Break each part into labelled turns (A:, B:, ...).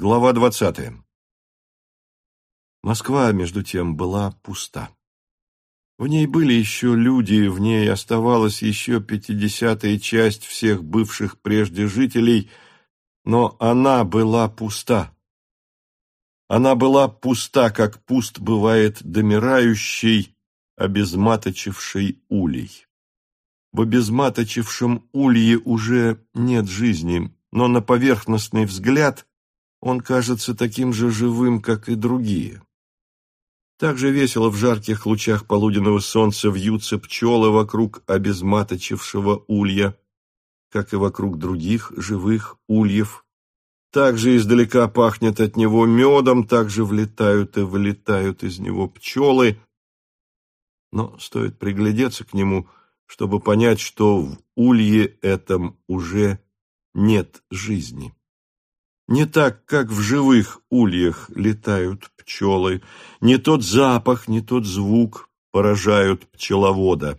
A: Глава двадцатая. Москва, между тем, была пуста. В ней были еще люди, в ней оставалась еще пятидесятая часть всех бывших прежде жителей, но она была пуста. Она была пуста, как пуст бывает домирающий, обезматочивший улей. В обезматочившем улье уже нет жизни, но на поверхностный взгляд он кажется таким же живым, как и другие. Так же весело в жарких лучах полуденного солнца вьются пчелы вокруг обезматочившего улья, как и вокруг других живых ульев. Так же издалека пахнет от него медом, так же влетают и вылетают из него пчелы. Но стоит приглядеться к нему, чтобы понять, что в улье этом уже нет жизни. Не так, как в живых ульях летают пчелы, не тот запах, не тот звук поражают пчеловода.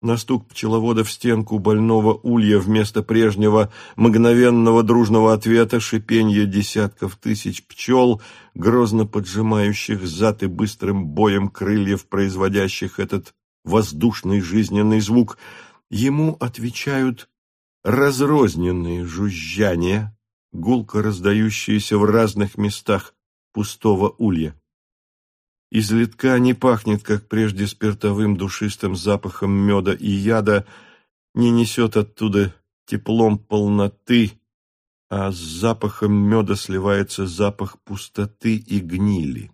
A: На стук пчеловода в стенку больного улья вместо прежнего мгновенного дружного ответа шипенье десятков тысяч пчел, грозно поджимающих зад и быстрым боем крыльев, производящих этот воздушный жизненный звук, ему отвечают разрозненные жужжания, гулко раздающиеся в разных местах пустого улья. Из литка не пахнет, как прежде, спиртовым душистым запахом меда и яда, не несет оттуда теплом полноты, а с запахом меда сливается запах пустоты и гнили.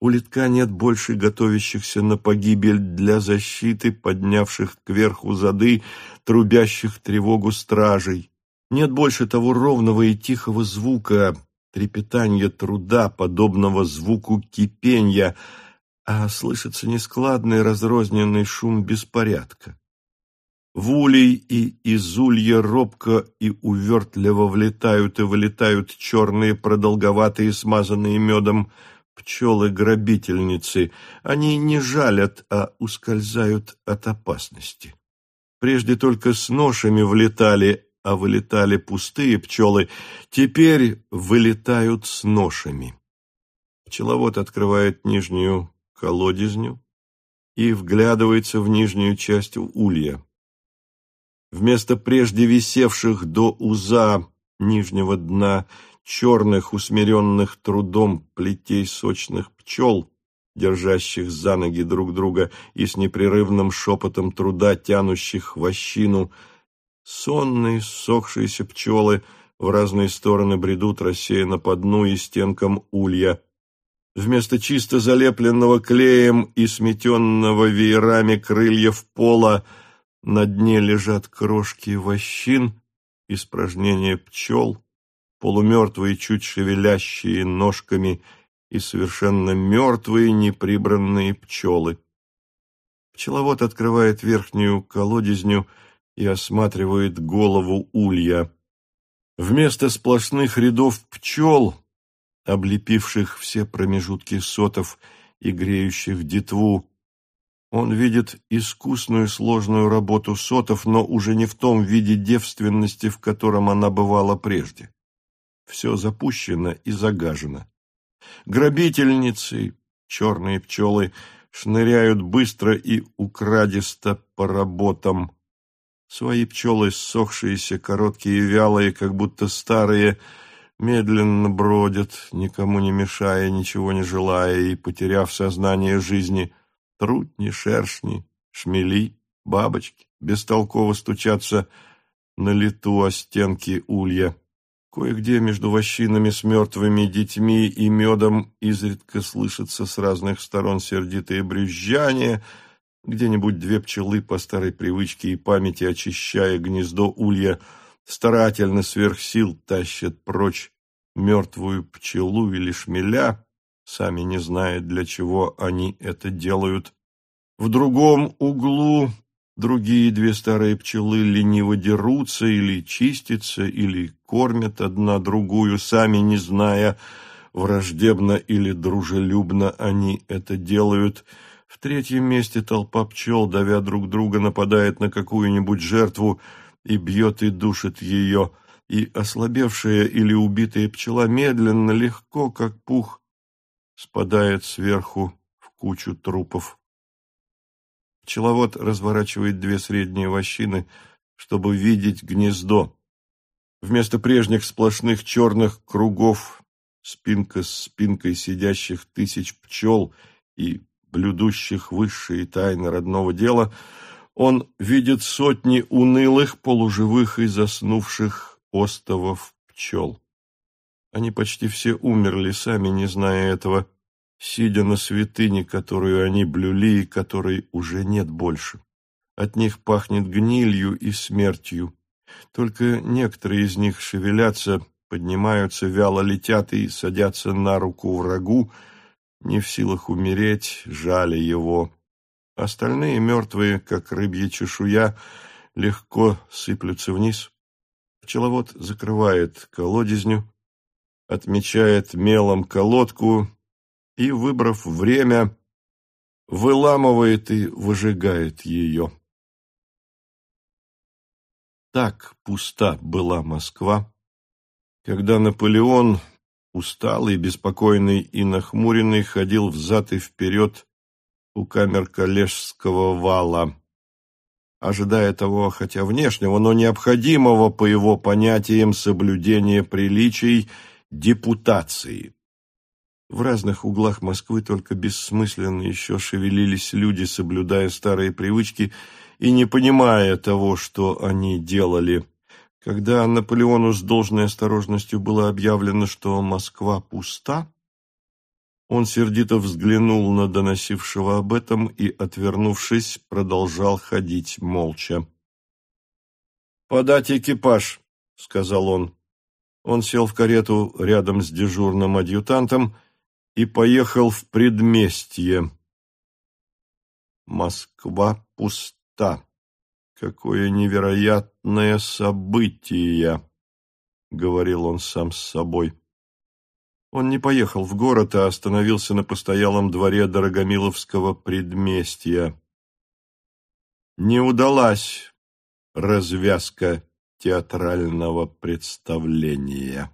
A: У литка нет больше готовящихся на погибель для защиты, поднявших кверху зады, трубящих тревогу стражей. Нет больше того ровного и тихого звука, трепетания труда, подобного звуку кипенья, а слышится нескладный разрозненный шум беспорядка. В улей и из улья робко и увертливо влетают и вылетают черные продолговатые, смазанные медом пчелы-грабительницы. Они не жалят, а ускользают от опасности. Прежде только с ношами влетали, а вылетали пустые пчелы, теперь вылетают с ношами. Пчеловод открывает нижнюю колодезню и вглядывается в нижнюю часть улья. Вместо прежде висевших до уза нижнего дна черных, усмиренных трудом плетей сочных пчел, держащих за ноги друг друга и с непрерывным шепотом труда тянущих вощину, Сонные, ссохшиеся пчелы в разные стороны бредут рассеянно по дну и стенкам улья. Вместо чисто залепленного клеем и сметенного веерами крыльев пола на дне лежат крошки вощин, испражнения пчел, полумертвые, чуть шевелящие ножками и совершенно мертвые, неприбранные пчелы. Пчеловод открывает верхнюю колодезню и осматривает голову улья. Вместо сплошных рядов пчел, облепивших все промежутки сотов и греющих детву, он видит искусную сложную работу сотов, но уже не в том виде девственности, в котором она бывала прежде. Все запущено и загажено. Грабительницы, черные пчелы, шныряют быстро и украдисто по работам. Свои пчелы, ссохшиеся, короткие и вялые, как будто старые, медленно бродят, никому не мешая, ничего не желая и потеряв сознание жизни. Трутни, шершни, шмели, бабочки бестолково стучатся на лету о стенки улья. Кое-где между вощинами с мертвыми детьми и медом изредка слышатся с разных сторон сердитые брюзжания — где-нибудь две пчелы по старой привычке и памяти, очищая гнездо улья, старательно сверх сил тащат прочь мертвую пчелу или шмеля, сами не зная, для чего они это делают. В другом углу другие две старые пчелы лениво дерутся или чистятся, или кормят одна другую, сами не зная, враждебно или дружелюбно они это делают – в третьем месте толпа пчел, давя друг друга, нападает на какую-нибудь жертву и бьет и душит ее. и ослабевшая или убитая пчела медленно, легко, как пух, спадает сверху в кучу трупов. Пчеловод разворачивает две средние вощины, чтобы видеть гнездо. Вместо прежних сплошных черных кругов спинка с спинкой сидящих тысяч пчел и блюдущих высшие тайны родного дела, он видит сотни унылых, полуживых и заснувших остовов пчел. Они почти все умерли, сами не зная этого, сидя на святыне, которую они блюли и которой уже нет больше. От них пахнет гнилью и смертью. Только некоторые из них шевелятся, поднимаются, вяло летят и садятся на руку врагу, не в силах умереть, жали его. Остальные, мертвые, как рыбья чешуя, легко сыплются вниз. Пчеловод закрывает колодезню, отмечает мелом колодку и, выбрав время, выламывает и выжигает ее. Так пуста была Москва, когда Наполеон, усталый, беспокойный и нахмуренный, ходил взад и вперед у камер коллежского вала, ожидая того, хотя внешнего, но необходимого, по его понятиям, соблюдения приличий депутации. В разных углах Москвы только бессмысленно еще шевелились люди, соблюдая старые привычки и не понимая того, что они делали. Когда Наполеону с должной осторожностью было объявлено, что Москва пуста, он сердито взглянул на доносившего об этом и, отвернувшись, продолжал ходить молча. «Подать экипаж», — сказал он. Он сел в карету рядом с дежурным адъютантом и поехал в предместье. Москва пуста та. Какое невероятное событие, — говорил он сам с собой. Он не поехал в город, а остановился на постоялом дворе Дорогомиловского предместья. Не удалась развязка театрального представления.